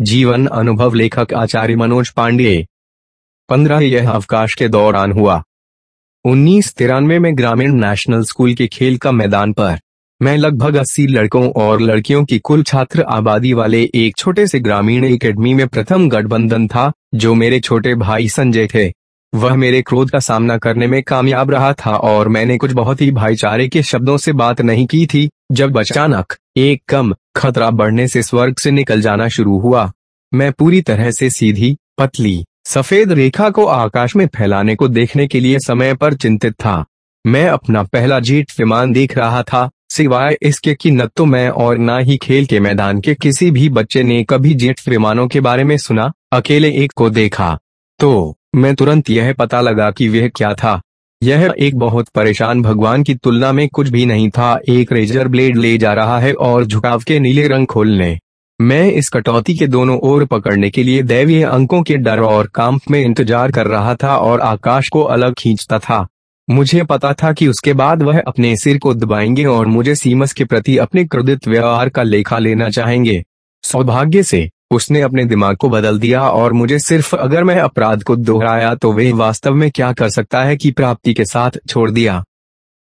जीवन अनुभव लेखक आचार्य मनोज पांडे। पंद्रह यह अवकाश के दौरान हुआ। उन्नीस तिरानवे में ग्रामीण नेशनल स्कूल के खेल का मैदान पर, मैं लगभग अस्सी लड़कों और लड़कियों की कुल छात्र आबादी वाले एक छोटे से ग्रामीण एकेडमी में प्रथम गठबंधन था, जो मेरे छोटे भाई संजय थे। वह मेरे क्रोध का सामना करने में कामयाब रहा था और मैंने कुछ बहुत ही भाईचारे के शब्दों से बात नहीं की थी। जब अचानक एक कम खतरा बढ़ने से स्वर्ग से निकल जाना शुरू हुआ, मैं पूरी तरह से सीधी, पतली, सफ़ेद रेखा को आकाश में फैलाने को देखने के लिए समय पर चिंतित था। मैं अपना पहला जेट विमान देख रहा था, सिवाय इसके कि न तो मैं और न ही खेल के मैदान के किसी भी बच्चे ने कभी जेट विमानों के बारे में सुना, अकेले एक को देखा। तो मैं तुरंत यह पता लगा कि वह क्या था। यह एक बहुत परेशान भगवान की तुलना में कुछ भी नहीं था। एक रेजर ब्लेड ले जा रहा है और झुकाव के नीले रंग खोलने। मैं इस कटौती के दोनों ओर पकड़ने के लिए दैवीय अंकों के डर और काँप में इंतज़ार कर रहा था और आकाश को अलग खींचता था। मुझे पता था कि उसके बाद वह अपने सिर को दबाएँगे और मुझे सीमस के प्रति अपने क्रोधित व्यवहार का लेखा लेना चाहेंगे। सौभाग्य से उसने अपने दिमाग को बदल दिया और मुझे सिर्फ़ अगर मैं अपराध को दोहराया तो वे वास्तव में क्या कर सकता है कि प्राप्ति के साथ छोड़ दिया?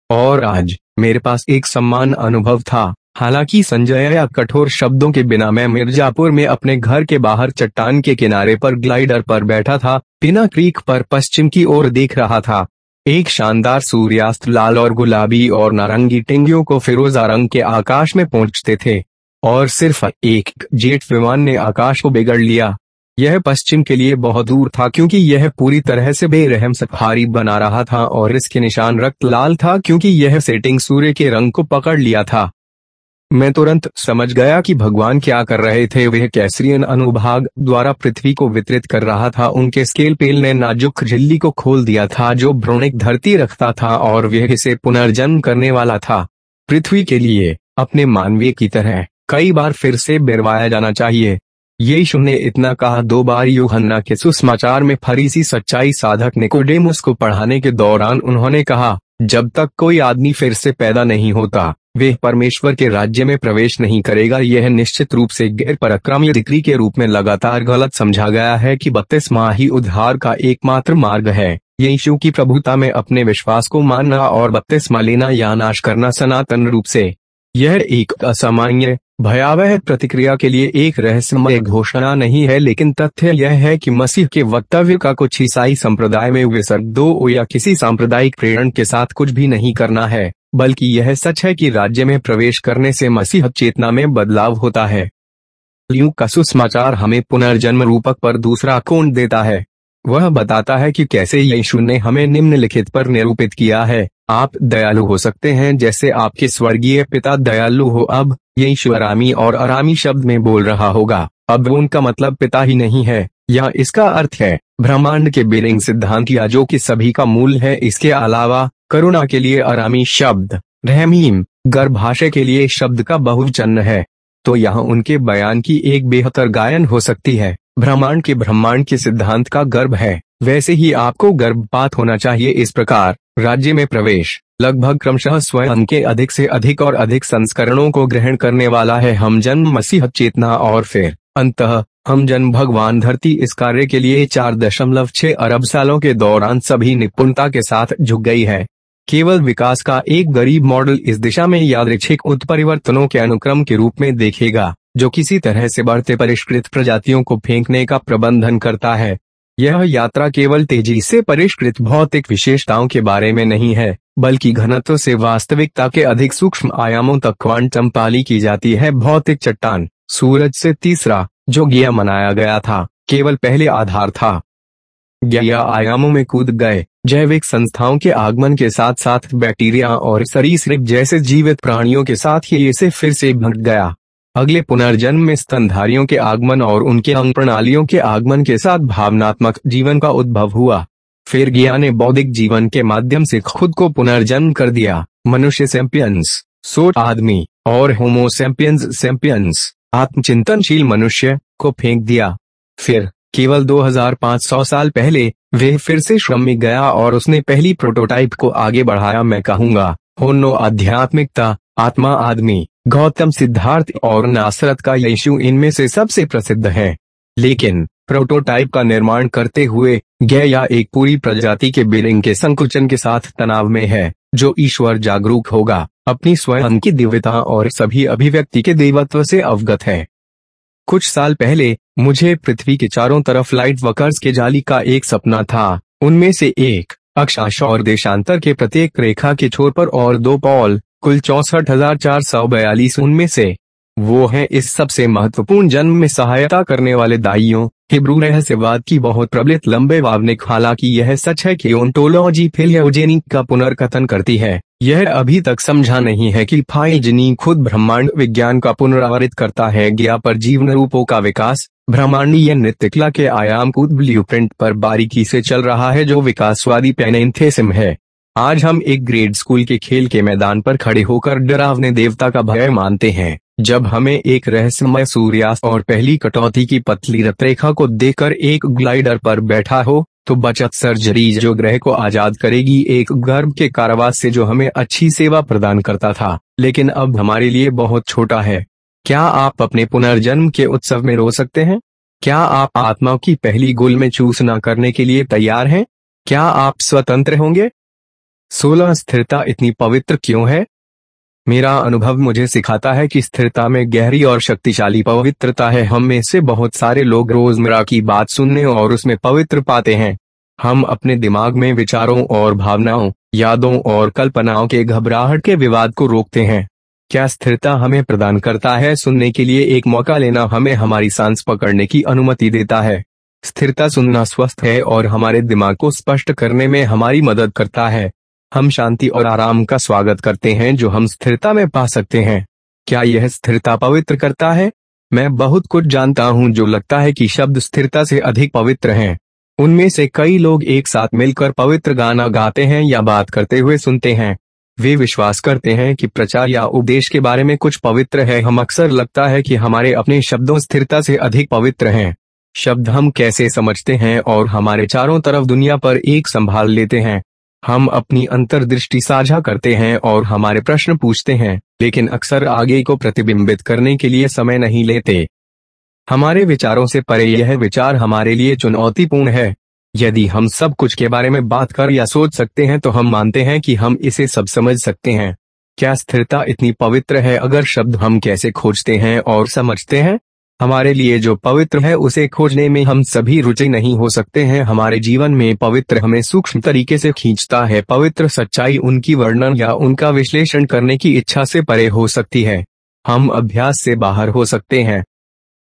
और आज, मेरे पास एक सम्मान अनुभव था। हालाँकि संजय या कठोर शब्दों के बिना मैं मिर्जापुर में अपने घर के बाहर चट्टान के किनारे पर ग्लाइडर पर बैठा था पिना क्रीक पर पश्चिम की ओर देख रहा था। एक शानदार सूर्यास्त लाल और गुलाबी और नारंगी टिंगियों को फिरोजा रंग के आकाश में पहुँचते थे। और सिर्फ़ एक जेट विमान ने आकाश को बिगड़ लिया। यह पश्चिम के लिए बहुत दूर था क्योंकि यह पूरी तरह से बेरहम सफारी बना रहा था और इसके निशान रक्त लाल था क्योंकि यह सेटिंग सूर्य के रंग को पकड़ लिया था। मैं तुरंत समझ गया कि भगवान क्या कर रहे थे। वह कैसरियन अनुभाग द्वारा पृथ्वी को वितरित कर रहा था। उनके स्केल पेल ने नाजुक झिल्ली को खोल दिया था जो भ्रोणिक धरती रखता था और वह इसे पुनर्जन्म करने वाला था। पृथ्वी के लिए, अपने मानवीय की तरह। कई बार फिर से बिरवाया जाना चाहिए। यीशु ने इतना कहा, दो बार यूहन्ना के सुसमाचार में फरीसी सच्चाई साधक निकोडेमुस को पढ़ाने के दौरान उन्होंने कहा, जब तक कोई आदमी फिर से पैदा नहीं होता, वे परमेश्वर के राज्य में प्रवेश नहीं करेगा। यह निश्चित रूप से गैर पराक्रमी दिक्री के रूप में लगातार गलत समझा गया है कि बत्तीस माह ही उद्धार का एकमात्र मार्ग है। यीशु की प्रभुता में अपने विश्वास को मानना और बत्तीस माह लेना या नाश करना सनातन रूप से, यह एक असामान्य भयावह प्रतिक्रिया के लिए एक रहस्यमय घोषणा नहीं है, लेकिन तथ्य यह है कि मसीह के वक्तव्य का कुछ ईसाई संप्रदाय में विसर्ग दो या किसी सांप्रदायिक प्रेरण के साथ कुछ भी नहीं करना है, बल्कि यह सच है कि राज्य में प्रवेश करने से मसीह चेतना में बदलाव होता है। लियू का सुसमाचार हमें पुनर्जन्म रूपक पर दूसरा कोण देता है। वह बताता है कि कैसे यीशु ने हमें निम्नलिखित पर निरूपित किया है। आप दयालु हो सकते हैं जैसे आपके स्वर्गीय पिता दयालु हो। अब यीशु आरामी और आरामी शब्द में बोल रहा होगा। अब उनका मतलब पिता ही नहीं है। या इसका अर्थ है, ब्रह्मांड के बिलिंग सिद्धांत या जो कि सभी का मूल है, इसके अलावा, करुणा के लिए आरामी शब्द, रहमीम, गर्भाशय के लिए शब्द का बहुवचन है। तो यहाँ उनके बयान की एक बेहतर गायन हो सकती है। ब्रह्मांड के ब्रह्मांड के सिद्धांत का गर्भ है। वैसे ही आपको गर्भपात होना चाहिए इस प्रकार। राज्य में प्रवेश। लगभग क्रमशः स्वयं के अधिक से अधिक और अधिक संस्करणों को ग्रहण करने वाला है। हम जन्म मसीह चेतना और फिर अंत हम जन्म भगवान धरती इस कार्य के लिए चार दशमलव छह अरब सालों के दौरान सभी निपुणता के साथ झुक गई है। केवल विकास का एक गरीब मॉडल इस दिशा में यादृच्छिक उत्परिवर्तनों के अनुक्रम के रूप में देखेगा। जो किसी तरह से बढ़ते परिष्कृत प्रजातियों को फेंकने का प्रबंधन करता है। यह यात्रा केवल तेज़ी से परिष्कृत भौतिक विशेषताओं के बारे में नहीं है, बल्कि घनत्व से वास्तविकता के अधिक सूक्ष्म आयामों तक क्वांटम पाली की जाती है। भौतिक चट्टान, सूरज से तीसरा, जो गिया मनाया गया था, केवल पहले आधार था। गया आयामों में कूद गए, जैविक संस्थाओं के आगमन के साथ साथ बैक्टीरिया और सरीसृप जैसे जीवित प्राणियों के साथ ही इसे फिर से भट गया। अगले पुनर्जन्म में स्तनधारियों के आगमन और उनके अंग प्रणालियों के आगमन के साथ भावनात्मक जीवन का उद्भव हुआ। फिर गिया ने बौद्धिक जीवन के माध्यम से खुद को पुनर्जन्म कर दिया। मनुष्य सैंपियंस सोट आदमी और होमोसेम्पियंस सैंपियंस आत्मचिंतनशील मनुष्य को फेंक दिया। फिर, केवल 2500 साल पहले, वे फिर से श्रम में गया और उसने पहली प्रोटोटाइप को आगे बढ़ाया मैं कहूँगा, होनो आध्यात्मिकता आत्मा आदमी, गौतम सिद्धार्थ और नासरत का यीशु इनमें से सबसे प्रसिद्ध है। लेकिन प्रोटोटाइप का निर्माण करते हुए, गया एक पूरी प्रजाति के बिलिंग के संकुचन के साथ तनाव में है, जो ईश्वर जागरूक होगा, अपनी स्वयं की दिव्यता और सभी अभिव्यक्ति के देवत्व से अवगत है। कुछ साल पहले, मुझे पृथ्वी के चारों तरफ़ लाइट वर्कर्स के जाली का एक सपना था, उनमें से एक, अक्षांश और देशांतर के प्रत्येक रेखा के छोर पर और दो पॉल कुल चौसठ हज़ार चार सौ बयालीस उनमें से वो है इस सबसे महत्वपूर्ण जन्म में सहायता करने वाले दाइयों, हिब्रू रहस्यवाद की बहुत प्रबलित लंबे वावनिक, हालाँकि यह सच है कि ओंटोलॉजी फिलियोजेनिक का पुनर्कथन करती है। यह अभी तक समझा नहीं है कि फाइजनी खुद ब्रह्मांड विज्ञान का पुनरावृत करता है गया पर जीवन रूपों का विकास, ब्रह्मांडीय नृत्यकला के आयाम कूद ब्लूप्रिंट पर बारीकी से चल रहा है जो विकासवादी पेनेंथेसिम है। आज हम एक ग्रेड स्कूल के खेल के मैदान पर खड़े होकर डरावने देवता का भय मानते हैं। जब हमें एक रहस्यमय सूर्यास्त और पहली कटौती की पतली रतरेखा को देखकर एक ग्लाइडर पर बैठा हो तो बचत सर्जरी जो ग्रह को आज़ाद करेगी एक गर्भ के कारावास से जो हमें अच्छी सेवा प्रदान करता था, लेकिन अब हमारे लिए बहुत छोटा है। क्या आप अपने पुनर्जन्म के उत्सव में रो सकते हैं? क्या आप आत्मा की पहली गुल में चूस न करने के लिए तैयार हैं? क्या आप स्वतंत्र होंगे? सोलह स्थिरता इतनी पवित्र क्यों है? मेरा अनुभव मुझे सिखाता है कि स्थिरता में गहरी और शक्तिशाली पवित्रता है। हम में से बहुत सारे लोग रोज़मर्रा की बात सुनने और उसमें पवित्र पाते हैं। हम अपने दिमाग में विचारों और भावनाओं, यादों और कल्पनाओं के घबराहट के विवाद को रोकते हैं। क्या स्थिरता हमें प्रदान करता है? सुनने के लिए एक मौका लेना हमें हमारी सांस पकड़ने की अनुमति देता है। स्थिरता सुनना स्वस्थ है और हमारे दिमाग को स्पष्ट करने में हमारी मदद करता है। हम शांति और आराम का स्वागत करते हैं जो हम स्थिरता में पा सकते हैं। क्या यह स्थिरता पवित्र करता है? मैं बहुत कुछ जानता हूँ जो लगता है कि शब्द स्थिरता से अधिक पवित्र हैं। उनमें से कई लोग एक साथ मिलकर पवित्र गाना गाते हैं या बात करते हुए सुनते हैं। वे विश्वास करते हैं कि प्रचार या उपदेश के बारे में कुछ पवित्र है। हम अक्सर लगता है कि हमारे अपने शब्दों स्थिरता से अधिक पवित्र हैं। शब्द हम कैसे समझते हैं और हमारे चारों तरफ़ दुनिया पर एक संभाल लेते हैं। हम अपनी अंतर्दृष्टि साझा करते हैं और हमारे प्रश्न पूछते हैं, लेकिन अक्सर आगे को प्रतिबिंबित करने के लिए समय नहीं लेते। हमारे विचारों से परे यह विचार हमारे लिए चुनौतीपूर्ण है। यदि हम सब कुछ के बारे में बात कर या सोच सकते हैं तो हम मानते हैं कि हम इसे सब समझ सकते हैं। क्या स्थिरता इतनी पवित्र है अगर शब्द हम कैसे खोजते हैं और समझते हैं? हमारे लिए जो पवित्र है उसे खोजने में हम सभी रुचि नहीं हो सकते हैं। हमारे जीवन में पवित्र हमें सूक्ष्म तरीके से खींचता है। पवित्र सच्चाई उनकी वर्णन या उनका विश्लेषण करने की इच्छा से परे हो सकती है। हम अभ्यास से बाहर हो सकते हैं।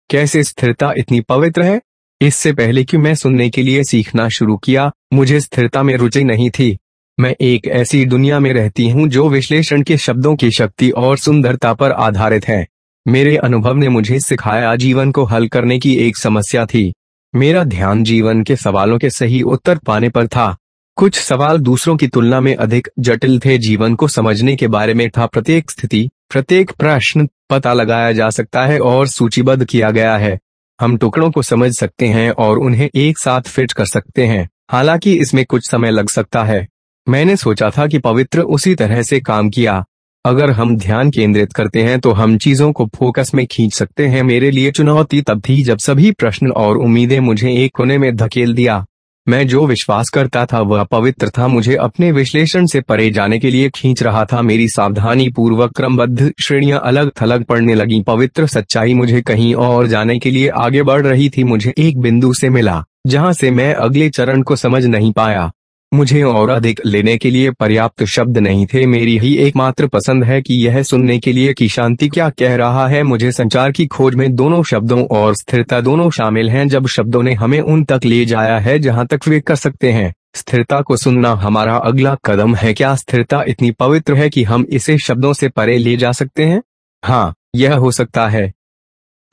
कैसे स्थिरता इतनी पवित्र है? इससे पहले कि मैं सुनने के लिए सीखना शुरू किया, मुझे स्थिरता में रुचि नहीं थी। मैं एक ऐसी दुनिया में रहती हूँ जो विश्लेषण के शब्दों की शक्ति और सुंदरता पर आधारित है। मेरे अनुभव ने मुझे सिखाया जीवन को हल करने की एक समस्या थी। मेरा ध्यान जीवन के सवालों के सही उत्तर पाने पर था। कुछ सवाल दूसरों की तुलना में अधिक जटिल थे। जीवन को समझने के बारे में था। प्रत्येक स्थिति, प्रत्येक प्रश्न पता लगाया जा सकता है और सूचीबद्ध किया गया है। हम टुकड़ों को समझ सकते हैं और उन्हें एक साथ फिट कर सकते हैं। हालाँकि इसमें कुछ समय लग सकता है। मैंने सोचा था कि पवित्र उसी तरह से काम किया। अगर हम ध्यान केंद्रित करते हैं तो हम चीज़ों को फोकस में खींच सकते हैं। मेरे लिए चुनौती तब थी जब सभी प्रश्न और उम्मीदें मुझे एक कोने में धकेल दिया। मैं जो विश्वास करता था वह पवित्र था। मुझे अपने विश्लेषण से परे जाने के लिए खींच रहा था। मेरी सावधानी पूर्वक क्रमबद्ध श्रेणियाँ अलग थलग पड़ने लगी। पवित्र सच्चाई मुझे कहीं और जाने के लिए आगे बढ़ रही थी। मुझे एक बिंदु से मिला, जहाँ से मैं अगले चरण को समझ नहीं पाया। मुझे और अधिक लेने के लिए पर्याप्त शब्द नहीं थे। मेरी ही एकमात्र पसंद है कि यह सुनने के लिए कि शांति क्या कह रहा है। मुझे संचार की खोज में दोनों शब्दों और स्थिरता दोनों शामिल हैं, जब शब्दों ने हमें उन तक ले जाया है जहाँ तक वे कर सकते हैं। स्थिरता को सुनना हमारा अगला कदम है। क्या स्थिरता इतनी पवित्र है कि हम इसे शब्दों से परे ले जा सकते हैं? हाँ यह हो सकता है।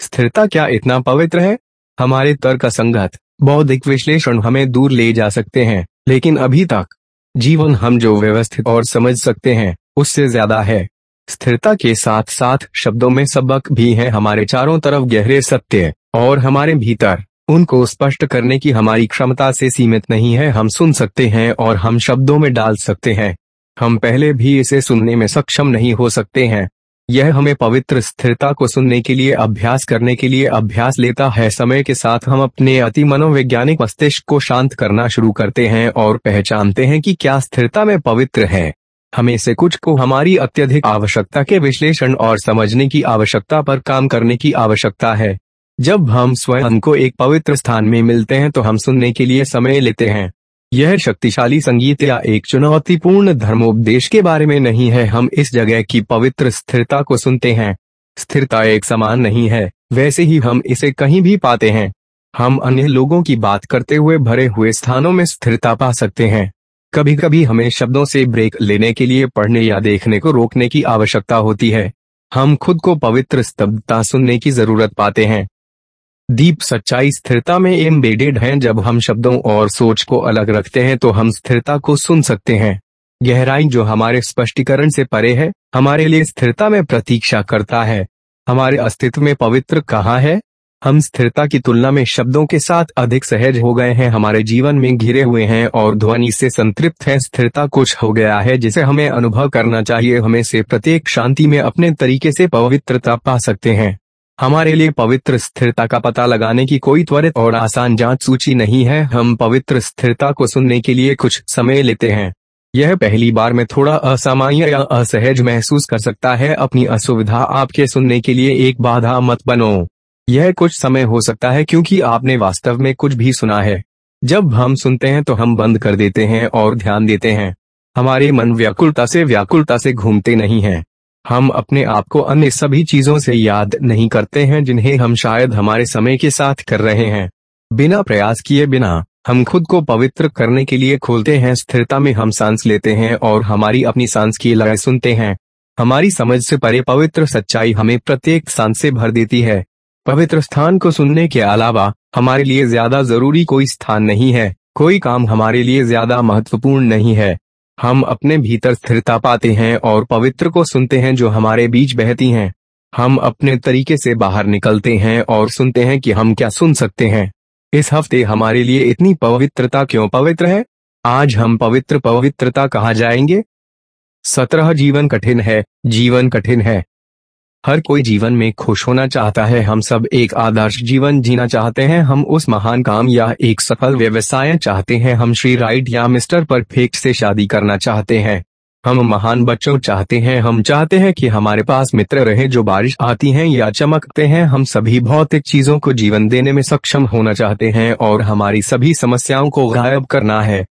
स्थिरता क्या इतना पवित्र है? हमारे तर्क संगत बौद्धिक विश्लेषण हमें दूर ले जा सकते हैं। लेकिन अभी तक, जीवन हम जो व्यवस्थित और समझ सकते हैं, उससे ज़्यादा है। स्थिरता के साथ साथ शब्दों में सबक भी है हमारे चारों तरफ़ गहरे सत्य और हमारे भीतर। उनको स्पष्ट करने की हमारी क्षमता से सीमित नहीं है, हम सुन सकते हैं और हम शब्दों में डाल सकते हैं। हम पहले भी इसे सुनने में सक्षम नहीं हो सकते हैं। यह हमें पवित्र स्थिरता को सुनने के लिए, अभ्यास करने के लिए अभ्यास लेता है। समय के साथ हम अपने अति मनोवैज्ञानिक मस्तिष्क को शांत करना शुरू करते हैं और पहचानते हैं कि क्या स्थिरता में पवित्र है। हमें से कुछ को हमारी अत्यधिक आवश्यकता के विश्लेषण और समझने की आवश्यकता पर काम करने की आवश्यकता है। जब हम स्वयं को एक पवित्र स्थान में मिलते हैं तो हम सुनने के लिए समय लेते हैं। यह शक्तिशाली संगीत या एक चुनौतीपूर्ण धर्मोपदेश के बारे में नहीं है। हम इस जगह की पवित्र स्थिरता को सुनते हैं। स्थिरता एक समान नहीं है, वैसे ही हम इसे कहीं भी पाते हैं। हम अन्य लोगों की बात करते हुए भरे हुए स्थानों में स्थिरता पा सकते हैं। कभी कभी हमें शब्दों से ब्रेक लेने के लिए पढ़ने या देखने को रोकने की आवश्यकता होती है। हम खुद को पवित्र स्तब्धता सुनने की ज़रूरत पाते हैं। दीप सच्चाई स्थिरता में एम्बेडेड है। जब हम शब्दों और सोच को अलग रखते हैं तो हम स्थिरता को सुन सकते हैं। गहराई जो हमारे स्पष्टीकरण से परे है, हमारे लिए स्थिरता में प्रतीक्षा करता है। हमारे अस्तित्व में पवित्र कहाँ है? हम स्थिरता की तुलना में शब्दों के साथ अधिक सहज हो गए हैं। हमारे जीवन में घिरे हुए हैं और ध्वनि से संतृप्त है। स्थिरता कुछ हो गया है, जिसे हमें अनुभव करना चाहिए। हमें से प्रत्येक शांति में अपने तरीके से पवित्रता पा सकते हैं। हमारे लिए पवित्र स्थिरता का पता लगाने की कोई त्वरित और आसान जाँच सूची नहीं है। हम पवित्र स्थिरता को सुनने के लिए कुछ समय लेते हैं। यह पहली बार में थोड़ा असामान्य या असहज महसूस कर सकता है। अपनी असुविधा आपके सुनने के लिए एक बाधा मत बनो। यह कुछ समय हो सकता है क्योंकि आपने वास्तव में कुछ भी सुना है। जब हम सुनते हैं तो हम बंद कर देते हैं और ध्यान देते हैं। हमारे मन व्याकुलता से व्याकुलता से घूमते नहीं हैं। हम अपने आप को अन्य सभी चीज़ों से याद नहीं करते हैं जिन्हें हम शायद हमारे समय के साथ कर रहे हैं। बिना प्रयास किए बिना, हम खुद को पवित्र करने के लिए खोलते हैं, स्थिरता में हम सांस लेते हैं और हमारी अपनी सांस की लड़ाई सुनते हैं। हमारी समझ से परे पवित्र सच्चाई हमें प्रत्येक सांस से भर देती है। पवित्र स्थान को सुनने के अलावा, हमारे लिए ज़्यादा ज़रूरी कोई स्थान नहीं है। कोई काम हमारे लिए ज़्यादा महत्वपूर्ण नहीं है। हम अपने भीतर स्थिरता पाते हैं और पवित्र को सुनते हैं जो हमारे बीच बहती हैं। हम अपने तरीके से बाहर निकलते हैं और सुनते हैं कि हम क्या सुन सकते हैं। इस हफ़्ते हमारे लिए इतनी पवित्रता क्यों पवित्र है? आज हम पवित्र पवित्रता कहा जाएँगे? सत्रह जीवन कठिन है, जीवन कठिन है। हर कोई जीवन में खुश होना चाहता है। हम सब एक आदर्श जीवन जीना चाहते हैं। हम उस महान काम या एक सफल व्यवसाय चाहते हैं। हम श्री राइट या मिस्टर परफेक्ट से शादी करना चाहते हैं। हम महान बच्चों चाहते हैं। हम चाहते हैं कि हमारे पास मित्र रहे जो बारिश आती हैं या चमकते हैं। हम सभी भौतिक चीज़ों को जीवन देने में सक्षम होना चाहते हैं और हमारी सभी समस्याओं को गायब करना है।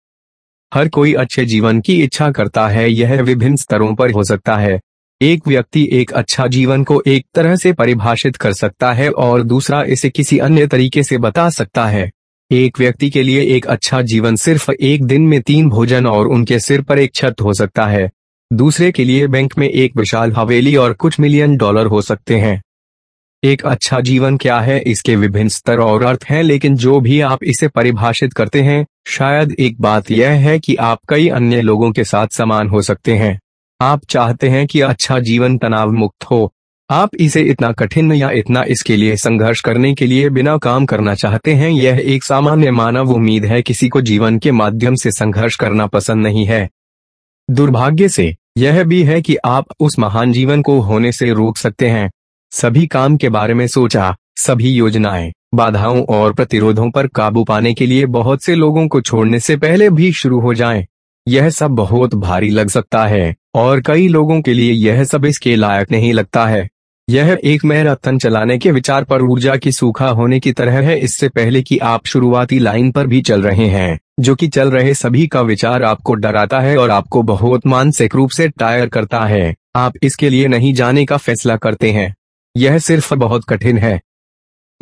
हर कोई अच्छे जीवन की इच्छा करता है। यह विभिन्न स्तरों पर हो सकता है। एक व्यक्ति एक अच्छा जीवन को एक तरह से परिभाषित कर सकता है और दूसरा इसे किसी अन्य तरीके से बता सकता है। एक व्यक्ति के लिए एक अच्छा जीवन सिर्फ़ एक दिन में तीन भोजन और उनके सिर पर एक छत हो सकता है। दूसरे के लिए बैंक में एक विशाल हवेली और कुछ मिलियन डॉलर हो सकते हैं। एक अच्छा जीवन क्या है इसके विभिन्न स्तर और अर्थ हैं लेकिन जो भी आप इसे परिभाषित करते हैं, शायद एक बात यह है कि आप कई अन्य लोगों के साथ समान हो सकते हैं। आप चाहते हैं कि अच्छा जीवन तनाव मुक्त हो। आप इसे इतना कठिन या इतना इसके लिए संघर्ष करने के लिए बिना काम करना चाहते हैं, यह एक सामान्य मानव उम्मीद है, किसी को जीवन के माध्यम से संघर्ष करना पसंद नहीं है। दुर्भाग्य से, यह भी है कि आप उस महान जीवन को होने से रोक सकते हैं। सभी काम के बारे में सोचा, सभी योजनाएँ, बाधाओं और प्रतिरोधों पर काबू पाने के लिए बहुत से लोगों को छोड़ने से पहले भी शुरू हो जाएँ। यह सब बहुत भारी लग सकता है। और कई लोगों के लिए यह सब इसके लायक नहीं लगता है। यह एक मैराथन चलाने के विचार पर ऊर्जा की सूखा होने की तरह है। इससे पहले कि आप शुरुआती लाइन पर भी चल रहे हैं, जो कि चल रहे सभी का विचार आपको डराता है और आपको बहुत मानसिक रूप से टायर करता है। आप इसके लिए नहीं जाने का फैसला करते हैं। यह सिर्फ़ बहुत कठिन है।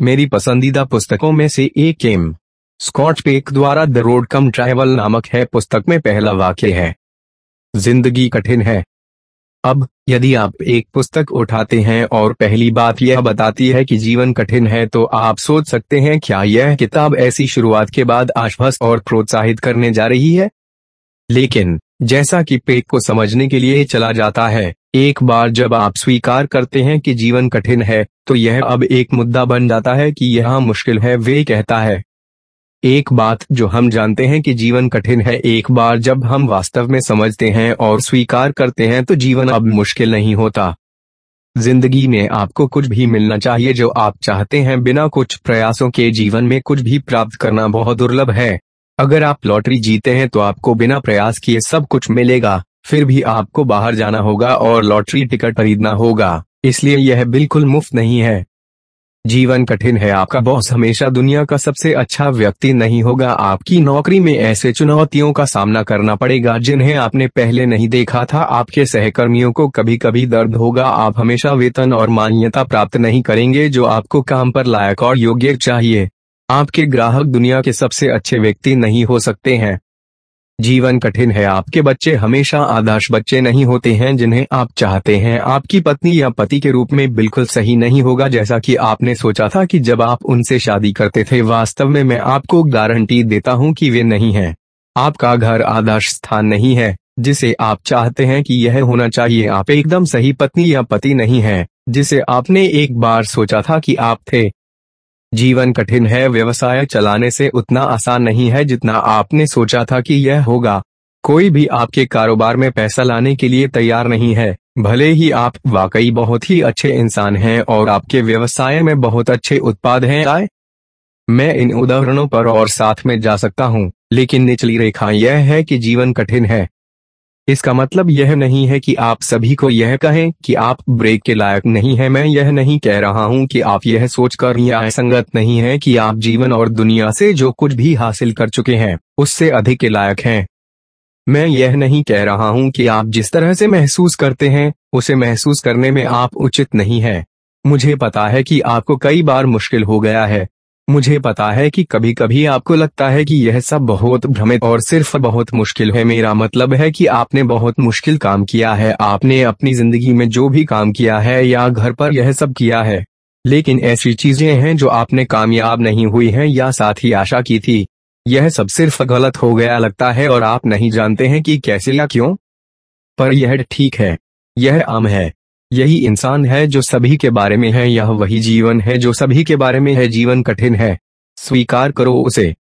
मेरी पसंदीदा पुस्तकों में से एक एम। स्कॉट पेक द्वारा द रोड कम ट्रैवल नामक है पुस्तक में पहला वाक्य है। ज़िंदगी कठिन है। अब, यदि आप एक पुस्तक उठाते हैं और पहली बात यह बताती है कि जीवन कठिन है तो आप सोच सकते हैं, क्या यह किताब ऐसी शुरुआत के बाद आश्वस्त और प्रोत्साहित करने जा रही है? लेकिन, जैसा कि पेक को समझने के लिए चला जाता है, एक बार जब आप स्वीकार करते हैं कि जीवन कठिन है तो यह अब एक मुद्दा बन जाता है कि यह मुश्किल है, वे कहता है। एक बात जो हम जानते हैं कि जीवन कठिन है, एक बार जब हम वास्तव में समझते हैं और स्वीकार करते हैं तो जीवन अब मुश्किल नहीं होता। ज़िंदगी में आपको कुछ भी मिलना चाहिए जो आप चाहते हैं बिना कुछ प्रयासों के जीवन में कुछ भी प्राप्त करना बहुत दुर्लभ है। अगर आप लॉटरी जीते हैं तो आपको बिना प्रयास किए सब कुछ मिलेगा, फिर भी आपको बाहर जाना होगा और लॉटरी टिकट खरीदना होगा। इसलिए यह बिल्कुल मुफ़्त नहीं है। जीवन कठिन है, आपका बॉस हमेशा दुनिया का सबसे अच्छा व्यक्ति नहीं होगा। आपकी नौकरी में ऐसे चुनौतियों का सामना करना पड़ेगा जिन्हें आपने पहले नहीं देखा था। आपके सहकर्मियों को कभी कभी दर्द होगा। आप हमेशा वेतन और मान्यता प्राप्त नहीं करेंगे जो आपको काम पर लायक और योग्य चाहिए। आपके ग्राहक दुनिया के सबसे अच्छे व्यक्ति नहीं हो सकते हैं। जीवन कठिन है। आपके बच्चे हमेशा आदर्श बच्चे नहीं होते हैं जिन्हें आप चाहते हैं। आपकी पत्नी या पति के रूप में बिल्कुल सही नहीं होगा जैसा कि आपने सोचा था कि जब आप उनसे शादी करते थे, वास्तव में मैं आपको गारंटी देता हूँ कि वे नहीं है। आपका घर आदर्श स्थान नहीं है, जिसे आप चाहते हैं कि यह होना चाहिए। आप एकदम सही पत्नी या पति नहीं है, जिसे आपने एक बार सोचा था कि आप थे। जीवन कठिन है व्यवसाय चलाने से उतना आसान नहीं है जितना आपने सोचा था कि यह होगा। कोई भी आपके कारोबार में पैसा लाने के लिए तैयार नहीं है। भले ही आप वाकई बहुत ही अच्छे इंसान हैं और आपके व्यवसाय में बहुत अच्छे उत्पाद हैं आए। मैं इन उदाहरणों पर और साथ में जा सकता हूँ, लेकिन निचली रेखा यह है कि जीवन कठिन है। इसका मतलब यह नहीं है कि आप सभी को यह कहें कि आप ब्रेक के लायक नहीं है। मैं यह नहीं कह रहा हूँ कि आप यह सोचकर या संगत नहीं है कि आप जीवन और दुनिया से जो कुछ भी हासिल कर चुके हैं, उससे अधिक के लायक हैं। मैं यह नहीं कह रहा हूँ कि आप जिस तरह से महसूस करते हैं, उसे महसूस करने में आप उचित नहीं है। मुझे पता है कि आपको कई बार मुश्किल हो गया है मुझे पता है कि कभी कभी आपको लगता है कि यह सब बहुत भ्रमित और सिर्फ़ बहुत मुश्किल है। मेरा मतलब है कि आपने बहुत मुश्किल काम किया है। आपने अपनी ज़िंदगी में जो भी काम किया है या घर पर यह सब किया है। लेकिन ऐसी चीज़ें हैं जो आपने कामयाब नहीं हुई हैं या साथ ही आशा की थी। यह सब सिर्फ़ गलत हो गया लगता है और आप नहीं जानते हैं कि कैसे या क्यों। पर यह ठीक है। यह आम है। यही इंसान है जो सभी के बारे में है, यह वही जीवन है जो सभी के बारे में है, जीवन कठिन है। स्वीकार करो उसे।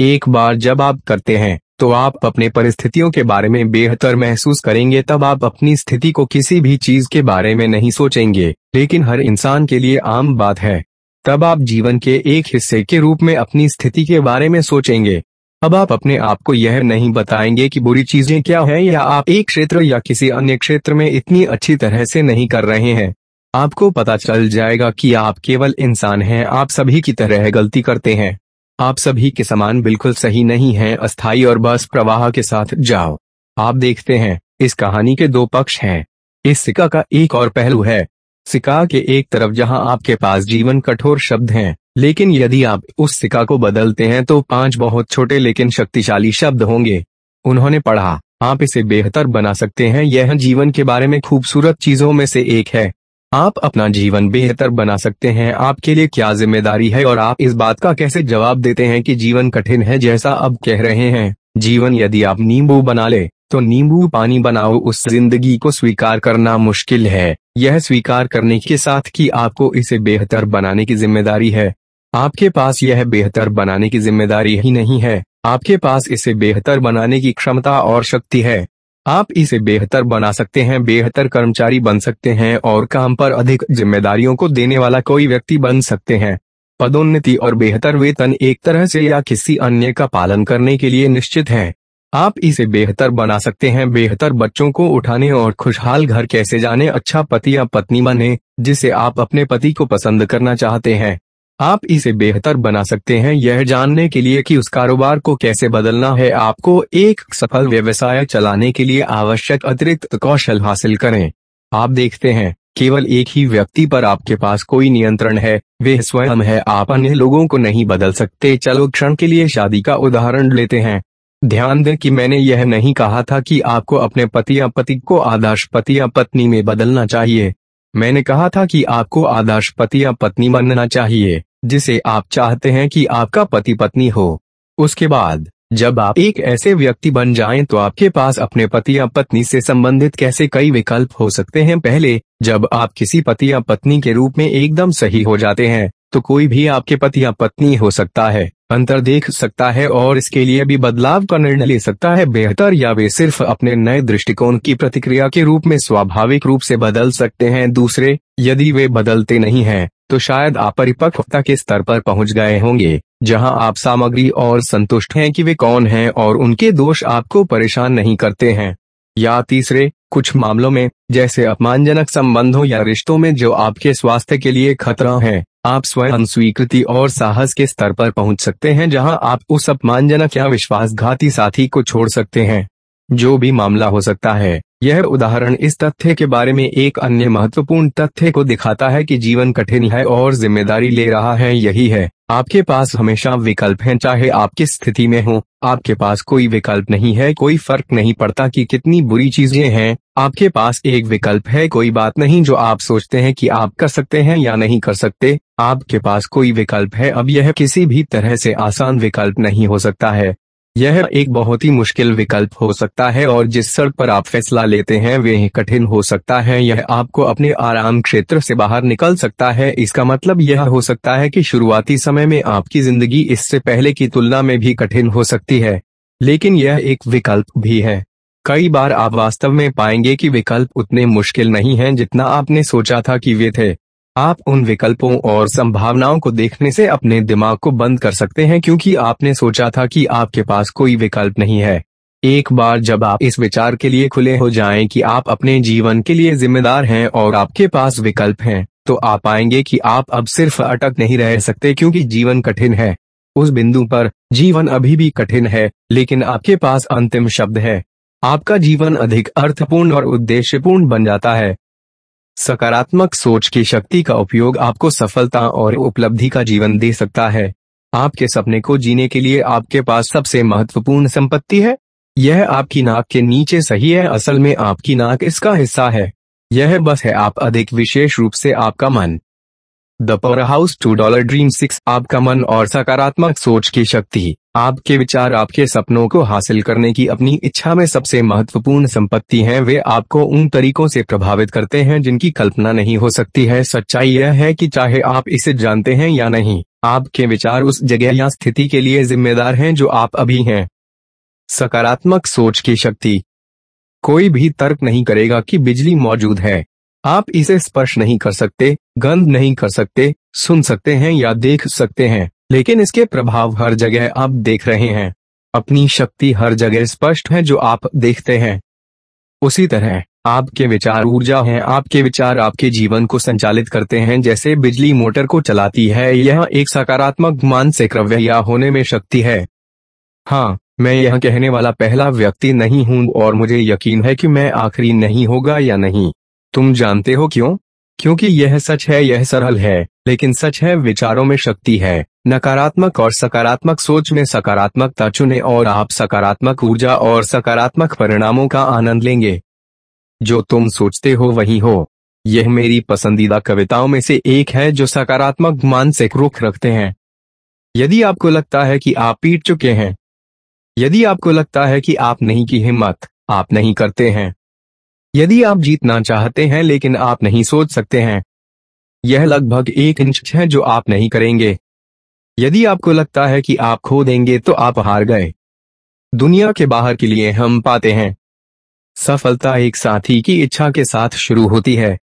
एक बार जब आप करते हैं तो आप अपने परिस्थितियों के बारे में बेहतर महसूस करेंगे, तब आप अपनी स्थिति को किसी भी चीज़ के बारे में नहीं सोचेंगे, लेकिन हर इंसान के लिए आम बात है। तब आप जीवन के एक हिस्से के रूप में अपनी स्थिति के बारे में सोचेंगे। अब आप अपने आप को यह नहीं बताएँगे कि बुरी चीज़ें क्या है या आप एक क्षेत्र या किसी अन्य क्षेत्र में इतनी अच्छी तरह से नहीं कर रहे हैं। आपको पता चल जाएगा कि आप केवल इंसान हैं, आप सभी की तरह गलती करते हैं। आप सभी के समान बिल्कुल सही नहीं हैं, अस्थाई और बस प्रवाह के साथ जाओ। आप देखते हैं, इस कहानी के दो पक्ष हैं। इस सिक्का का एक और पहलू है। सिक्का के एक तरफ़ जहाँ आपके पास जीवन कठोर शब्द हैं लेकिन यदि आप उस सिक्का को बदलते हैं तो पाँच बहुत छोटे लेकिन शक्तिशाली शब्द होंगे। उन्होंने पढ़ा, आप इसे बेहतर बना सकते हैं। यह जीवन के बारे में खूबसूरत चीज़ों में से एक है। आप अपना जीवन बेहतर बना सकते हैं। आपके लिए क्या ज़िम्मेदारी है और आप इस बात का कैसे जवाब देते हैं कि जीवन कठिन है जैसा अब कह रहे हैं? जीवन यदि आप नींबू बना ले तो नींबू पानी बनाओ। उस ज़िंदगी को स्वीकार करना मुश्किल है। यह स्वीकार करने के साथ कि आपको इसे बेहतर बनाने की ज़िम्मेदारी है। आपके पास यह बेहतर बनाने की ज़िम्मेदारी ही नहीं है। आपके पास इसे बेहतर बनाने की क्षमता और शक्ति है। आप इसे बेहतर बना सकते हैं, बेहतर कर्मचारी बन सकते हैं और काम पर अधिक जिम्मेदारियों को देने वाला कोई व्यक्ति बन सकते हैं। पदोन्नति और बेहतर वेतन एक तरह से या किसी अन्य का पालन करने के लिए निश्चित है। आप इसे बेहतर बना सकते हैं, बेहतर बच्चों को उठाने और खुशहाल घर कैसे जाने अच्छा पति या पत्नी बने, जिसे आप अपने पति को पसंद करना चाहते हैं। आप इसे बेहतर बना सकते हैं। यह जानने के लिए कि उस कारोबार को कैसे बदलना है। आपको एक सफल व्यवसाय चलाने के लिए आवश्यक अतिरिक्त कौशल हासिल करें। आप देखते हैं, केवल एक ही व्यक्ति पर आपके पास कोई नियंत्रण है। वे स्वयं है, आप अन्य लोगों को नहीं बदल सकते। चलो, क्षण के लिए शादी का उदाहरण लेते हैं। ध्यान दें कि मैंने यह नहीं कहा था कि आपको अपने पति या पति को आदर्श पति या पत्नी में बदलना चाहिए। मैंने कहा था कि आपको आदर्श पति या पत्नी बनना चाहिए, जिसे आप चाहते हैं कि आपका पति पत्नी हो। उसके बाद, जब आप एक ऐसे व्यक्ति बन जाएँ तो आपके पास अपने पति या पत्नी से संबंधित कैसे कई विकल्प हो सकते हैं। पहले, जब आप किसी पति या पत्नी के रूप में एकदम सही हो जाते हैं तो कोई भी आपके पति या पत्नी हो सकता है। अंतर देख सकता है और इसके लिए भी बदलाव का निर्णय ले सकता है। बेहतर, या वे सिर्फ़ अपने नए दृष्टिकोण की प्रतिक्रिया के रूप में स्वाभाविक रूप से बदल सकते हैं। दूसरे, यदि वे बदलते नहीं हैं तो शायद आप परिपक्वता के स्तर पर पहुँच गए होंगे, जहाँ आप सामग्री और संतुष्ट हैं कि वे कौन हैं और उनके दोष आपको परेशान नहीं करते हैं। या तीसरे, कुछ मामलों में, जैसे अपमानजनक संबंधों या रिश्तों में जो आपके स्वास्थ्य के लिए खतरा है। आप स्वयं स्वीकृति और साहस के स्तर पर पहुँच सकते हैं जहाँ आप उस अपमानजनक या विश्वासघाती साथी को छोड़ सकते हैं। जो भी मामला हो सकता है। यह उदाहरण इस तथ्य के बारे में एक अन्य महत्वपूर्ण तथ्य को दिखाता है कि जीवन कठिन है और ज़िम्मेदारी ले रहा है यही है। आपके पास हमेशा विकल्प हैं, चाहे आप किस स्थिति में हो। आपके पास कोई विकल्प नहीं है, कोई फ़र्क नहीं पड़ता कि कितनी बुरी चीज़ें हैं। आपके पास एक विकल्प है, कोई बात नहीं जो आप सोचते हैं कि आप कर सकते हैं या नहीं कर सकते। आपके पास कोई विकल्प है। अब यह किसी भी तरह से आसान विकल्प नहीं हो सकता है। यह एक बहुत ही मुश्किल विकल्प हो सकता है और जिस सड़क पर आप फैसला लेते हैं वे कठिन हो सकता है। यह आपको अपने आराम क्षेत्र से बाहर निकल सकता है। इसका मतलब यह हो सकता है कि शुरुआती समय में आपकी ज़िंदगी इससे पहले की तुलना में भी कठिन हो सकती है। लेकिन यह एक विकल्प भी है। कई बार आप वास्तव में पाएँगे कि विकल्प उतने मुश्किल नहीं हैं जितना आपने सोचा था कि वे थे। आप उन विकल्पों और संभावनाओं को देखने से अपने दिमाग को बंद कर सकते हैं क्योंकि आपने सोचा था कि आपके पास कोई विकल्प नहीं है। एक बार जब आप इस विचार के लिए खुले हो जाएँ कि आप अपने जीवन के लिए जिम्मेदार हैं और आपके पास विकल्प हैं, तो आप पाएँगे कि आप अब सिर्फ़ अटक नहीं रह सकते क्योंकि जीवन कठिन है। उस बिंदु पर जीवन अभी भी कठिन है लेकिन आपके पास अंतिम शब्द है। आपका जीवन अधिक अर्थपूर्ण और उद्देश्यपूर्ण बन जाता है। सकारात्मक सोच की शक्ति का उपयोग आपको सफलता और उपलब्धि का जीवन दे सकता है। आपके सपने को जीने के लिए आपके पास सबसे महत्वपूर्ण संपत्ति है। यह आपकी नाक के नीचे सही है, असल में आपकी नाक इसका हिस्सा है। यह बस है, आप अधिक विशेष रूप से आपका मन। The powerhouse two dollar dream six आपका मन और सकारात्मक सोच की शक्ति, आपके विचार, आपके सपनों को हासिल करने की अपनी इच्छा में सबसे महत्वपूर्ण संपत्ति हैं। वे आपको उन तरीकों से प्रभावित करते हैं जिनकी कल्पना नहीं हो सकती है। सच्चाई यह है कि चाहे आप इसे जानते हैं या नहीं, आपके विचार उस जगह या स्थिति के लिए जिम्मेदार हैं जो आप अभी हैं। सकारात्मक सोच की शक्ति। कोई भी तर्क नहीं करेगा कि बिजली मौजूद है। आप इसे स्पर्श नहीं कर सकते, गंध नहीं कर सकते, सुन सकते हैं या देख सकते हैं, लेकिन इसके प्रभाव हर जगह आप देख रहे हैं। अपनी शक्ति हर जगह स्पष्ट है जो आप देखते हैं। उसी तरह, आपके विचार ऊर्जा हैं, आपके विचार आपके जीवन को संचालित करते हैं, जैसे बिजली मोटर को चलाती है, यह एक सकारात्मक मानसिक रवैया होने में शक्ति है। हाँ मैं यह कहने वाला पहला व्यक्ति नहीं हूँ और मुझे यकीन है कि मैं आखिरी नहीं होगा या नहीं। तुम जानते हो क्यों? क्योंकि यह सच है, यह सरल है, लेकिन सच है, विचारों में शक्ति है। नकारात्मक और सकारात्मक सोच में सकारात्मकता चुने और आप सकारात्मक ऊर्जा और सकारात्मक परिणामों का आनंद लेंगे। जो तुम सोचते हो वही हो। यह मेरी पसंदीदा कविताओं में से एक है जो सकारात्मक मानसिक रुख रखते हैं। यदि आपको लगता है कि आप पीट चुके हैं, यदि आपको लगता है कि आप नहीं की हिम्मत, आप नहीं करते हैं यदि आप जीतना चाहते हैं लेकिन आप नहीं सोच सकते हैं, यह लगभग एक इंच है जो आप नहीं करेंगे। यदि आपको लगता है कि आप खो देंगे तो आप हार गए। दुनिया के बाहर के लिए हम पाते हैं। सफलता एक साथी की इच्छा के साथ शुरू होती है।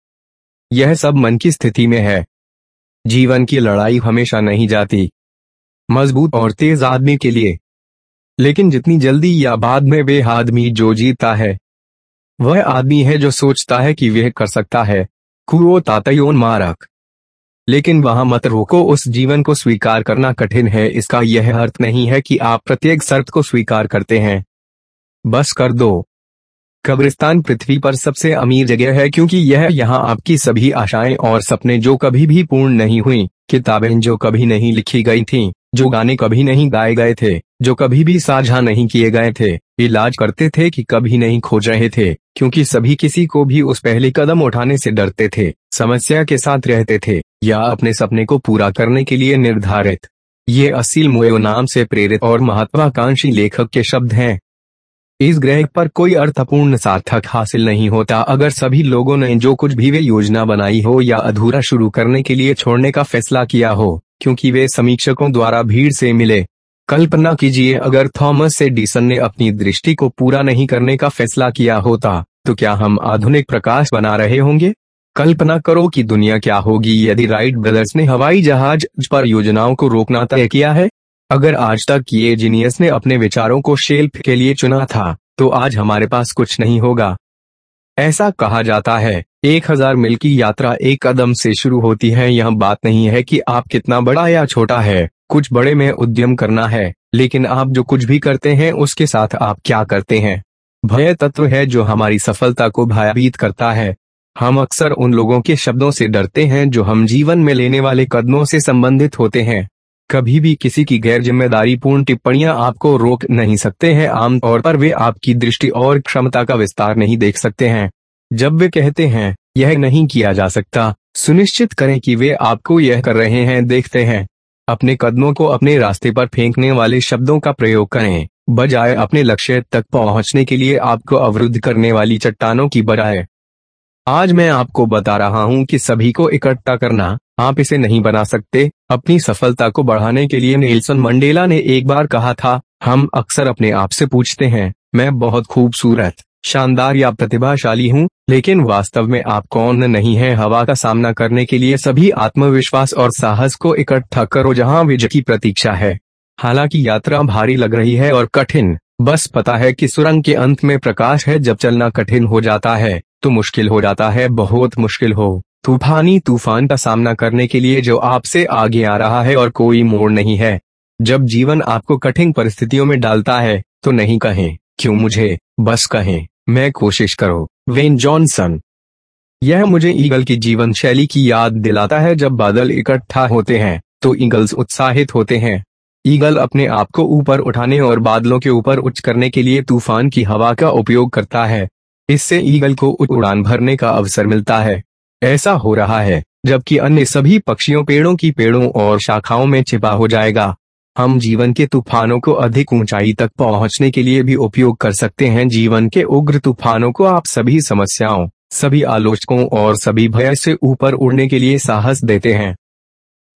यह सब मन की स्थिति में है। जीवन की लड़ाई हमेशा नहीं जाती। मज़बूत और तेज आदमी के लिए। लेकिन जितनी जल्दी या बाद में वे आदमी जो जीता है वह आदमी है जो सोचता है कि वह कर सकता है। कुओ तातयोन मारक। लेकिन वहाँ मत रोको उस जीवन को स्वीकार करना कठिन है। इसका यह अर्थ नहीं है कि आप प्रत्येक शर्त को स्वीकार करते हैं। बस कर दो। कब्रिस्तान पृथ्वी पर सबसे अमीर जगह है क्योंकि यह यहाँ आपकी सभी आशाएँ और सपने जो कभी भी पूर्ण नहीं हुई किताबें जो कभी नहीं लिखी गई थीं, जो गाने कभी नहीं गाए गए थे। जो कभी भी साझा नहीं किए गए थे। इलाज करते थे कि कभी नहीं खोज रहे थे, क्योंकि सभी किसी को भी उस पहले कदम उठाने से डरते थे, समस्या के साथ रहते थे, या अपने सपने को पूरा करने के लिए निर्धारित। ये असील मोयो नाम से प्रेरित और महत्वाकांक्षी लेखक के शब्द हैं। इस ग्रह पर कोई अर्थपूर्ण सार्थक हासिल नहीं होता। अगर सभी लोगों ने जो कुछ भी वे योजना बनाई हो या अधूरा शुरू करने के लिए छोड़ने का फैसला किया हो, क्योंकि वे समीक्षकों द्वारा भीड़ से मिले कल्पना कीजिए, अगर थॉमस एडिसन ने अपनी दृष्टि को पूरा नहीं करने का फैसला किया होता तो क्या हम आधुनिक प्रकाश बना रहे होंगे? कल्पना करो कि दुनिया क्या होगी यदि राइट ब्रदर्स ने हवाई जहाज़ पर योजनाओं को रोकना तय किया है। अगर आज तक ये जीनियस ने अपने विचारों को शेल्फ के लिए चुना था तो आज हमारे पास कुछ नहीं होगा। ऐसा कहा जाता है, एक हज़ार मील की यात्रा एक कदम से शुरू होती है, यह बात नहीं है कि आप कितना बड़ा या छोटा है। कुछ बड़े में उद्यम करना है, लेकिन आप जो कुछ भी करते हैं, उसके साथ आप क्या करते हैं? भय तत्व है जो हमारी सफलता को भयभीत करता है। हम अक्सर उन लोगों के शब्दों से डरते हैं जो हम जीवन में लेने वाले कदमों से संबंधित होते हैं। कभी भी किसी की गैर ज़िम्मेदारी पूर्ण टिप्पणियाँ आपको रोक नहीं सकते हैं, आमतौर पर वे आपकी दृष्टि और क्षमता का विस्तार नहीं देख सकते हैं। जब वे कहते हैं, यह नहीं किया जा सकता, सुनिश्चित करें कि वे आपको यह कर रहे हैं, देखते हैं। अपने कदमों को अपने रास्ते पर फेंकने वाले शब्दों का प्रयोग करें। बजाय अपने लक्ष्य तक पहुँचने के लिए आपको अवरुद्ध करने वाली चट्टानों की बजाय। आज मैं आपको बता रहा हूँ कि सभी को इकट्ठा करना, आप इसे नहीं बना सकते। अपनी सफलता को बढ़ाने के लिए नेल्सन मंडेला ने एक बार कहा था, हम अक्सर अपने आप से पूछते हैं, मैं बहुत खूबसूरत, शानदार या प्रतिभाशाली हूँ लेकिन वास्तव में आप कौन नहीं है? हवा का सामना करने के लिए सभी आत्मविश्वास और साहस को इकट्ठा करो जहाँ विजय की प्रतीक्षा है। हालाँकि यात्रा भारी लग रही है और कठिन। बस पता है कि सुरंग के अंत में प्रकाश है, जब चलना कठिन हो जाता है तो मुश्किल हो जाता है, बहुत मुश्किल हो। तूफानी तूफ़ान का सामना करने के लिए जो आपसे आगे आ रहा है और कोई मोड़ नहीं है। जब जीवन आपको कठिन परिस्थितियों में डालता है तो नहीं कहें, क्यों मुझे? बस कहें, मैं कोशिश करो। वेन जॉनसन यह मुझे ईगल की जीवन शैली की याद दिलाता है जब बादल इकट्ठा होते हैं तो ईगल्स उत्साहित होते हैं। ईगल अपने आप को ऊपर उठाने और बादलों के ऊपर उच्च करने के लिए तूफ़ान की हवा का उपयोग करता है। इससे ईगल को उड़ान भरने का अवसर मिलता है। ऐसा हो रहा है, जबकि अन्य सभी पक्षियों पेड़ों की पेड़ों और शाखाओं में छिपा हो जाएगा। हम जीवन के तूफानों को अधिक ऊंचाई तक पहुँचने के लिए भी उपयोग कर सकते हैं। जीवन के उग्र तूफानों को आप सभी समस्याओं, सभी आलोचकों और सभी भय से ऊपर उड़ने के लिए साहस देते हैं।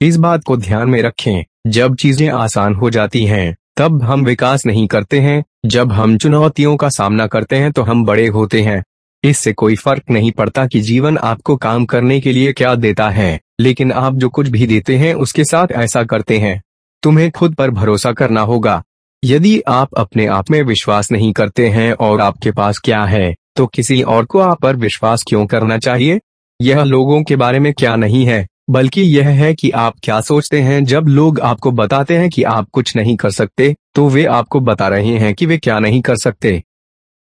इस बात को ध्यान में रखें, जब चीज़ें आसान हो जाती हैं, तब हम विकास नहीं करते हैं। जब हम चुनौतियों का सामना करते हैं तो हम बड़े होते हैं। इससे कोई फ़र्क नहीं पड़ता कि जीवन आपको काम करने के लिए क्या देता है, लेकिन आप जो कुछ भी देते हैं उसके साथ ऐसा करते हैं। तुम्हें खुद पर भरोसा करना होगा। यदि आप अपने आप में विश्वास नहीं करते हैं और आपके पास क्या है तो किसी और को आप पर विश्वास क्यों करना चाहिए? यह लोगों के बारे में क्या नहीं है, बल्कि यह है कि आप क्या सोचते हैं। जब लोग आपको बताते हैं कि आप कुछ नहीं कर सकते तो वे आपको बता रहे हैं कि वे क्या नहीं कर सकते।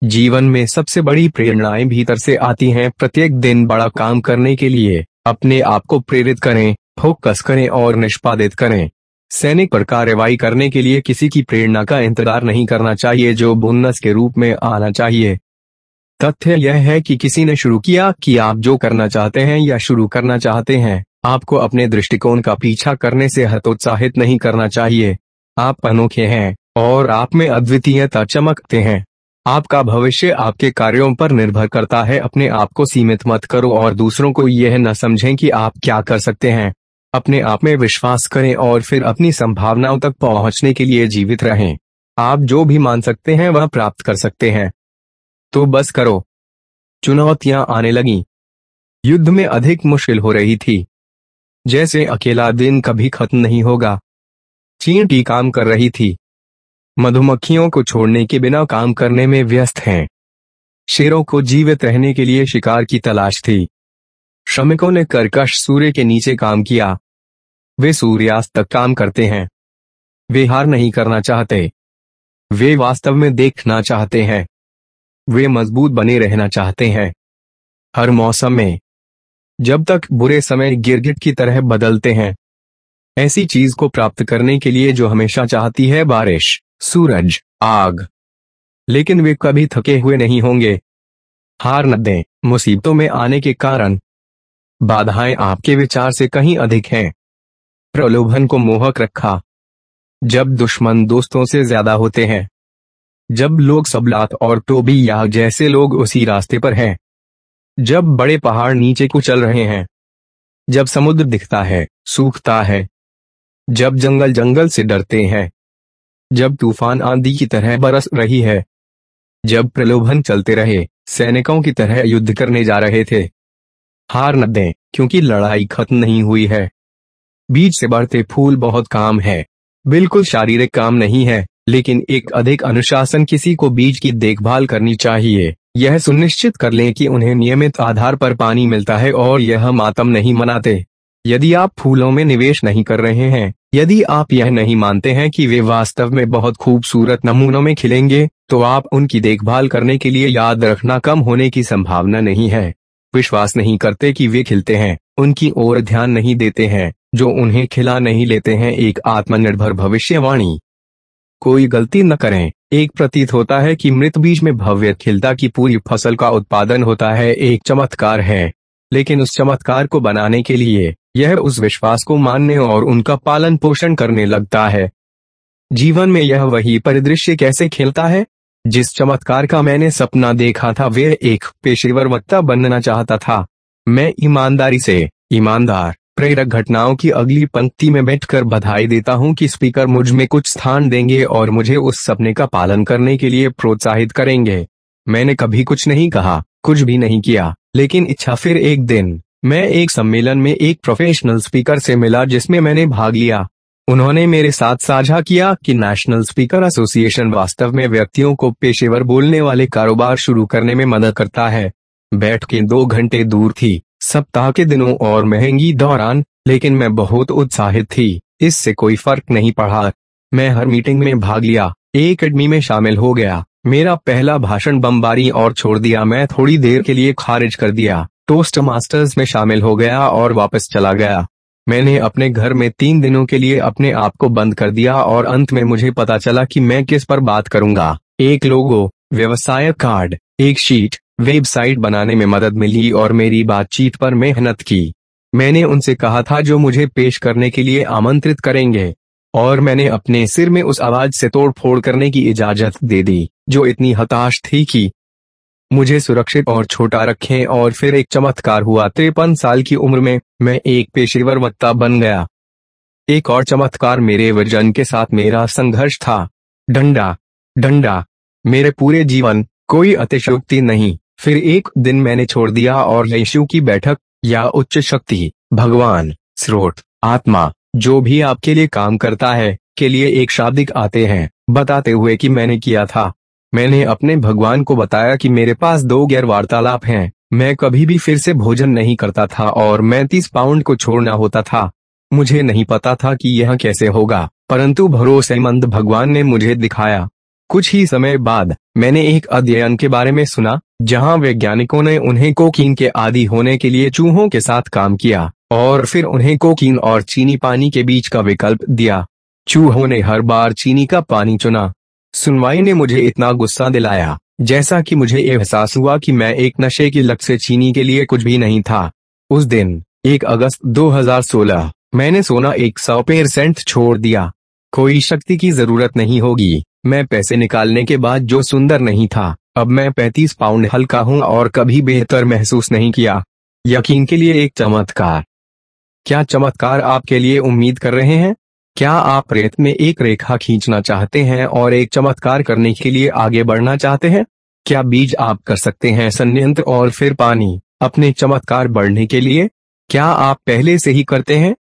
जीवन में सबसे बड़ी प्रेरणाएँ भीतर से आती हैं। प्रत्येक दिन बड़ा काम करने के लिए अपने आप को प्रेरित करें, फोकस करें और निष्पादित करें। सैनिक पर कार्रवाई करने के लिए किसी की प्रेरणा का इंतज़ार नहीं करना चाहिए, जो बोनस के रूप में आना चाहिए। तथ्य यह है कि किसी ने शुरू किया कि आप जो करना चाहते हैं या शुरू करना चाहते हैं, आपको अपने दृष्टिकोण का पीछा करने से हतोत्साहित नहीं करना चाहिए। आप अनोखे हैं, और आप में अद्वितीयता चमकते हैं। आपका भविष्य आपके कार्यों पर निर्भर करता है, अपने आप को सीमित मत करो, और दूसरों को यह न समझें कि आप क्या कर सकते हैं। अपने आप में विश्वास करें और फिर अपनी संभावनाओं तक पहुँचने के लिए जीवित रहें। आप जो भी मान सकते हैं, वह प्राप्त कर सकते हैं। तो बस करो। चुनौतियाँ आने लगी। युद्ध में अधिक मुश्किल हो रही थी। जैसे अकेला दिन कभी खत्म नहीं होगा। चींटी काम कर रही थी। मधुमक्खियों को छोड़ने के बिना काम करने में व्यस्त हैं। शेरों को जीवित रहने के लिए शिकार की तलाश थी। श्रमिकों ने कर्कश सूर्य के नीचे काम किया। वे सूर्यास्त तक काम करते हैं। वे हार नहीं करना चाहते। वे वास्तव में देखना चाहते हैं। वे मज़बूत बने रहना चाहते हैं। हर मौसम में, जब तक बुरे समय गिरगिट की तरह बदलते हैं, ऐसी चीज़ को प्राप्त करने के लिए जो हमेशा चाहती है बारिश, सूरज, आग। लेकिन वे कभी थके हुए नहीं होंगे। हार न दें। मुसीबतों में आने के कारण बाधाएँ आपके विचार से कहीं अधिक हैं। प्रलोभन को मोहक रखा। जब दुश्मन दोस्तों से ज़्यादा होते हैं। जब लोग सबलात और टोबी या जैसे लोग उसी रास्ते पर हैं। जब बड़े पहाड़ नीचे को चल रहे हैं। जब समुद्र दिखता है, सूखता है। जब जंगल जंगल से डरते हैं। जब तूफ़ान आंधी की तरह बरस रही है। जब प्रलोभन चलते रहे, सैनिकों की तरह युद्ध करने जा रहे थे। हार न दें, क्योंकि लड़ाई खत्म नहीं हुई है। बीज से बढ़ते फूल बहुत काम है। बिल्कुल शारीरिक काम नहीं है, लेकिन एक अधिक अनुशासन किसी को बीज की देखभाल करनी चाहिए। यह सुनिश्चित कर लें कि उन्हें नियमित आधार पर पानी मिलता है और यह मातम नहीं मनाते। यदि आप फूलों में निवेश नहीं कर रहे हैं, यदि आप यह नहीं मानते हैं कि वे वास्तव में बहुत खूबसूरत नमूनों में खिलेंगे तो आप उनकी देखभाल करने के लिए याद रखना कम होने की संभावना नहीं है। विश्वास नहीं करते कि वे खिलते हैं। उनकी ओर ध्यान नहीं देते हैं, जो उन्हें खिला नहीं लेते हैं। एक आत्मनिर्भर भविष्यवाणी। कोई गलती न करें। एक प्रतीत होता है कि मृत बीज में भव्य खिलता की पूरी फ़सल का उत्पादन होता है। एक चमत्कार है। लेकिन उस चमत्कार को बनाने के लिए यह उस विश्वास को मानने और उनका पालन पोषण करने लगता है। जीवन में यह वही परिदृश्य कैसे खेलता है? जिस चमत्कार का मैंने सपना देखा था, वे एक पेशेवर वक्ता बनना चाहता था। मैं ईमानदारी से, ईमानदार, प्रेरक घटनाओं की अगली पंक्ति में बैठकर बधाई देता हूँ कि स्पीकर मुझमें कुछ स्थान देंगे और मुझे उस सपने का पालन करने के लिए प्रोत्साहित करेंगे। मैंने कभी कुछ नहीं कहा, कुछ भी नहीं किया, लेकिन इच्छा फिर एक दिन, मैं एक सम्मेलन में एक प्रोफेशनल स्पीकर से मिला जिसमें मैंने भाग लिया। उन्होंने मेरे साथ साझा किया कि नेशनल स्पीकर एसोसिएशन वास्तव में व्यक्तियों को पेशेवर बोलने वाले कारोबार शुरू करने में मदद करता है। बैठ के दो घंटे दूर थी, सप्ताह के दिनों और महँगी दौरान, लेकिन मैं बहुत उत्साहित थी, इससे कोई फ़र्क नहीं पड़ा। मैं हर मीटिंग में भाग लिया, एक एडमी में शामिल हो गया। मेरा पहला भाषण बमबारी और छोड़ दिया। मैं थोड़ी देर के लिए खारिज कर दिया। टोस्ट मास्टर्स में शामिल हो गया और वापस चला गया। मैंने अपने घर में तीन दिनों के लिए अपने आप को बंद कर दिया और अंत में मुझे पता चला कि मैं किस पर बात करूँगा। एक लोगो, व्यवसाय कार्ड, एक शीट, वेबसाइट बनाने में मदद मिली और मेरी बातचीत पर मेहनत की। मैंने उनसे कहा था जो मुझे पेश करने के लिए आमंत्रित करेंगे। और मैंने अपने सिर में उस आवाज़ से तोड़ फोड़ करने की इजाज़त दे दी, जो इतनी हताश थी कि मुझे सुरक्षित और छोटा रखें और फिर एक चमत्कार हुआ। तिरपन साल की उम्र में, मैं एक पेशेवर वक्ता बन गया। एक और चमत्कार मेरे वज़न के साथ मेरा संघर्ष था। डंडा डंडा, मेरे पूरे जीवन, कोई अतिशोक्ति नहीं। फिर एक दिन मैंने छोड़ दिया और यीशु की बैठक, या उच्च शक्ति, भगवान, स्रोत, आत्मा, जो भी आपके लिए काम करता है, के लिए एक शाब्दिक आते हैं, बताते हुए कि मैंने किया था। मैंने अपने भगवान को बताया कि मेरे पास दो गैर वार्तालाप हैं। मैं कभी भी फिर से भोजन नहीं करता था और मैं तीस पाउंड को छोड़ना होता था। मुझे नहीं पता था कि यह कैसे होगा, परंतु भरोसेमंद भगवान ने मुझे दिखाया। कुछ ही समय बाद, मैंने एक अध्ययन के बारे में सुना, जहाँ वैज्ञानिकों ने उन्हें कोकीन के आदि होने के लिए चूहों के साथ काम किया, और फिर उन्हें कोकीन और चीनी पानी के बीच का विकल्प दिया। चूहों ने हर बार चीनी का पानी चुना। सुनवाई ने मुझे इतना गुस्सा दिलाया, जैसा कि मुझे एहसास हुआ कि मैं एक नशे की लत से चीनी के लिए कुछ भी नहीं था। उस दिन, एक अगस्त 2016 मैंने सोना एक सौ परसेंट छोड़ दिया। कोई शक्ति की ज़रूरत नहीं होगी। मैं पैसे निकालने के बाद जो सुंदर नहीं था, अब मैं 35 पाउंड हल्का हूँ और कभी बेहतर महसूस नहीं किया। यकीन के लिए एक चमत्कार। क्या चमत्कार आपके लिए उम्मीद कर रहे हैं? क्या आप रेत में एक रेखा खींचना चाहते हैं और एक चमत्कार करने के लिए आगे बढ़ना चाहते हैं? क्या बीज आप कर सकते हैं संयंत्र और फिर पानी, अपने चमत्कार बढ़ने के लिए? क्या आप पहले से ही करते हैं?